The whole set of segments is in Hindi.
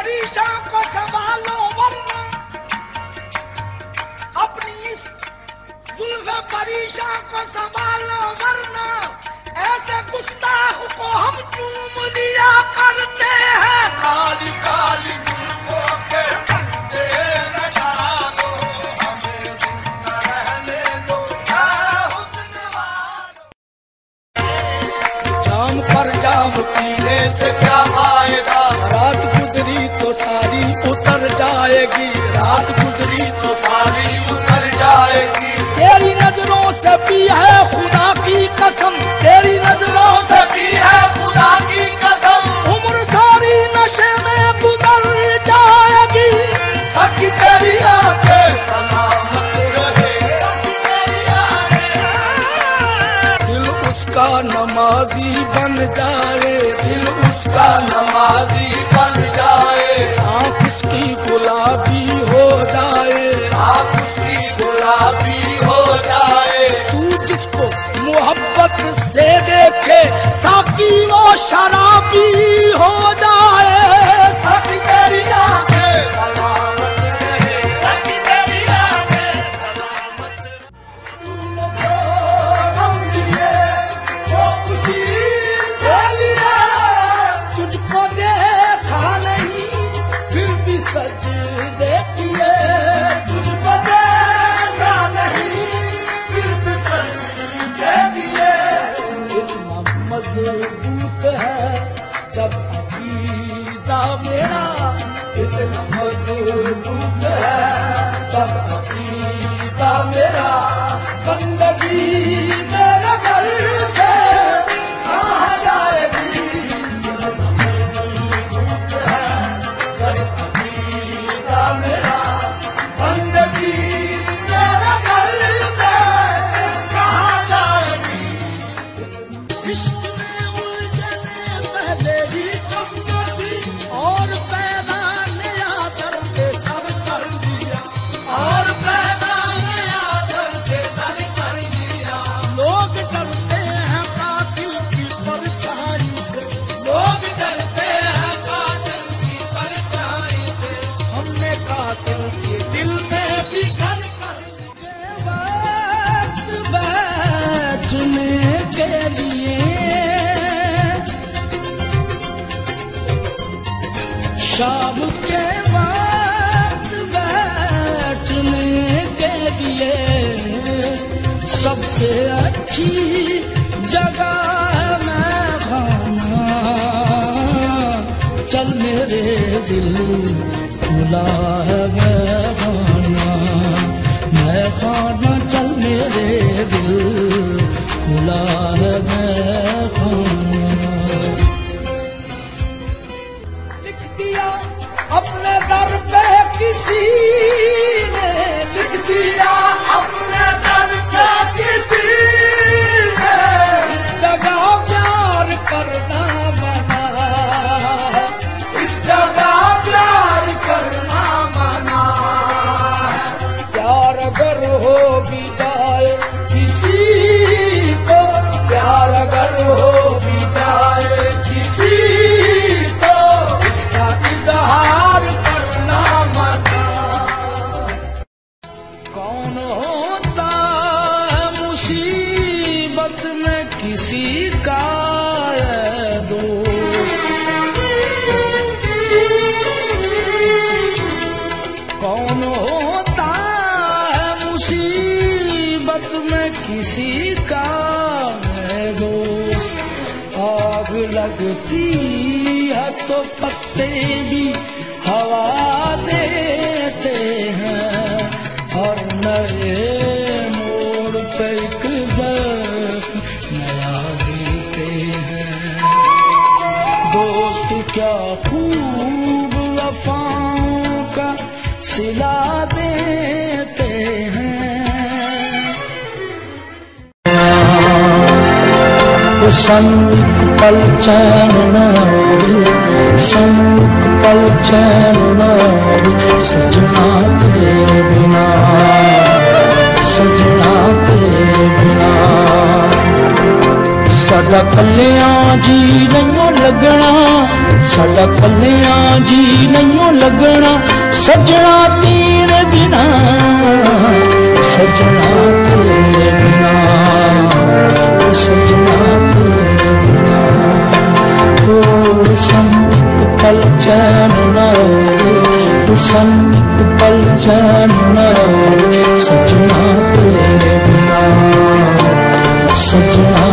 परीक्षा को संभालो वरना अपनी इस जुल्फ परीक्षा को संभालो वरना ऐसे गुस्ताख को हम चूम लिया करते हैं काली काली के वालो। जाम पर जाम पीने से जाएगी, रात गुजरी तो सारी उतर जाएगी। तेरी नज़रों से भी है खुदा की कसम, तेरी नज़रों से भी है साकी वो शराबी हो जाए। साकी तेरी तुझको देखा नहीं फिर भी सज Lord. शाम के वक्त बैठने के लिए सबसे अच्छी जगह मैं खाना चल मेरे दिल, खुला है मैं खाना मैं खाना चल मेरे दिल, खुला है खाना दिया अपने दर पे किसी ने लिख दिया। किसी का है दोस्त। आग लगती है तो पत्ते भी हवा देते हैं। और नए मोड़ पे एक नया देते हैं। दोस्त, क्या खूब वफाओं का सिला देते ਸੰਗ ਪਲ ਚੈਨ ਨਾਵੇ ਸੰਗ ਪਲ ਚੈਨ ਨਾਵੇ ਸਜਣਾ ਤੇਰੇ ਬਿਨਾ ਸਜਣਾ ਤੇਰੇ ਬਿਨਾ ਸਾਡਾ ਕੱਲਿਆਂ ਜੀ ਨਹੀਂ ਲੱਗਣਾ, ਸਾਡਾ ਕੱਲਿਆਂ ਜੀ ਨਹੀਂ ਲੱਗਣਾ, ਸਜਣਾ ਤੇਰੇ ਬਿਨਾ, ਸਜਣਾ ਤੇਰੇ ਬਿਨਾ, ਸਜਣਾ पल जानना पल जानना सजना तेरे बिना सजना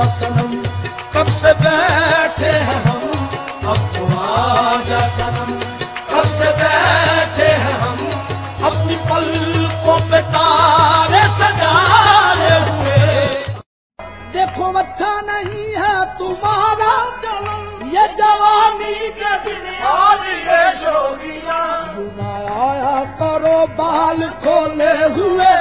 आजा सनम कब से बैठे हैं हम अब तो आजा सनम कब से बैठे हैं हम अपनी पलकों पे तारे सजाए हुए। देखो अच्छा नहीं है तुम्हारा ये जवानी के दिन और ये शोगिया आया करो बाल खोले हुए।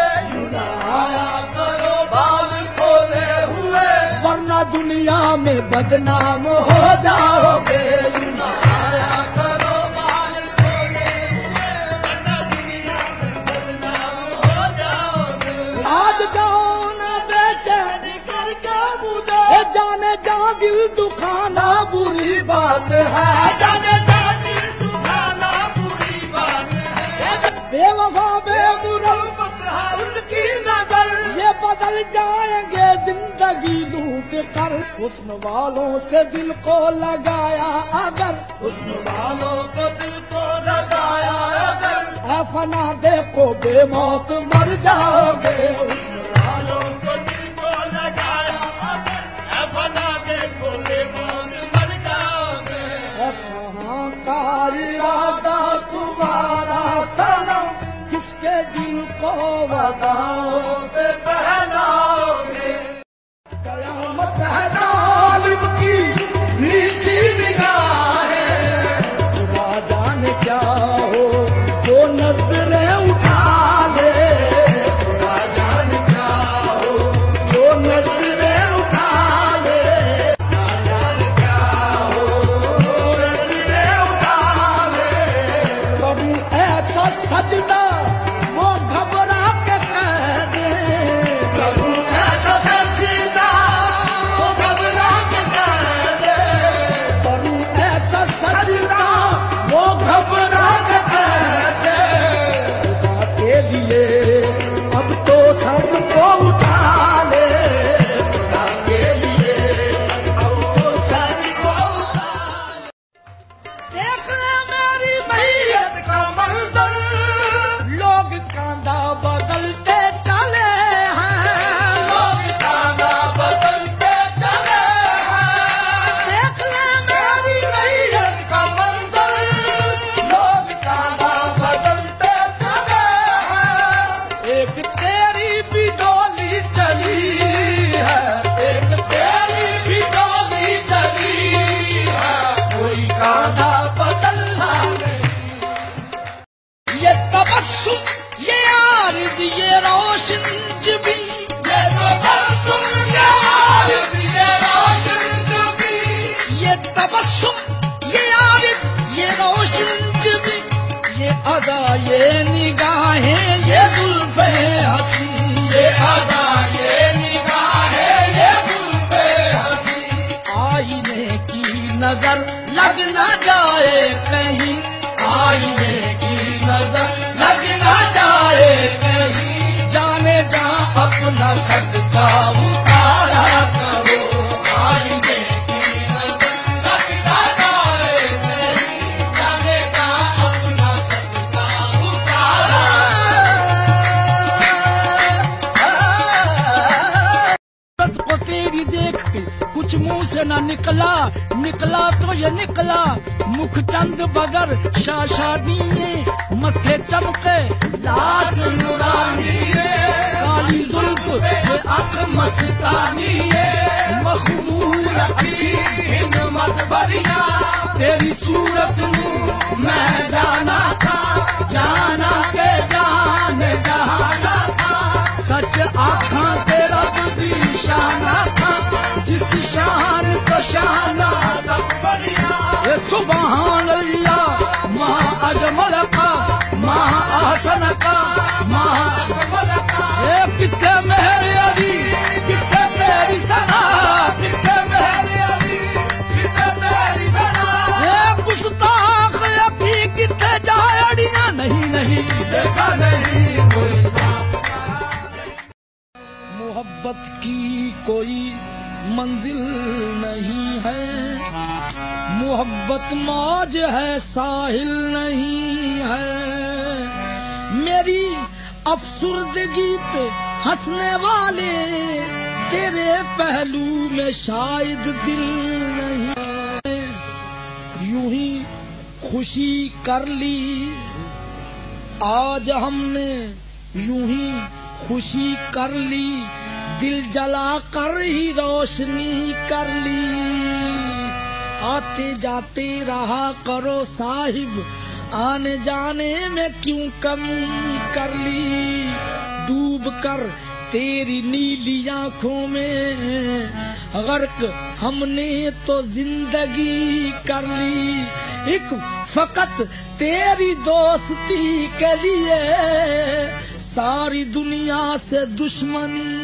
दुनिया में बदनाम हो जाओगे। आज जाने जा दिल दुखाना बुरी बात है। जाने जा दिल दुखाना बुरी बात है। बेवफा बेमुरम्मत बदल जाएँगे ज़िंदगी लूट कर। हुस्न वालों से दिल को लगाया अगर। हुस्न वालों को दिल को लगाया अगर। ऐ फना देखो बेमौत मर जाओगे। हुस्न वालों से दिल को लगाया अगर। ऐ फना देखो बेमौत मर जाओगे। कहाँ का इरादा तुम्हारा सनम। किसके दिल को वदाओं जो नज़रें ये ये जुल्फे हसी। ये ये जुल्फे हँसी आईने की नज़र लग न जाए कहीं। आईने की नज़र लग न जाए कहीं। जाने जा अपना सदका उतारा न निकला निकला तो ये निकला। मुख चंद बगर शाशानी मथे चमके। लाट नुरानी काली जुल्फ ये अख मस्तानी बरिया, तेरी सूरत नू आसन का माँ अजमल का मेहर अली कितने तेरी सना। कितने मेहर अली कितने तेरी सना। ये गुस्ताख अभी कितने जाए अड़िया नहीं नहीं। देखा नहीं कोई मोहब्बत की कोई मंजिल नहीं है। मोहब्बत मौज है साहिल नहीं है। मेरी अफसुर्दगी पे हंसने वाले तेरे पहलू में शायद दिल नहीं यूँ ही खुशी कर ली। आज हमने यूँ ही खुशी कर ली। दिल जला कर ही रोशनी कर ली। आते जाते रहा करो साहिब आने जाने में क्यों कमी कर ली? डूब कर तेरी नीली आँखों में गर्क हमने तो ज़िंदगी कर ली। एक फकत तेरी दोस्ती के लिए सारी दुनिया से दुश्मनी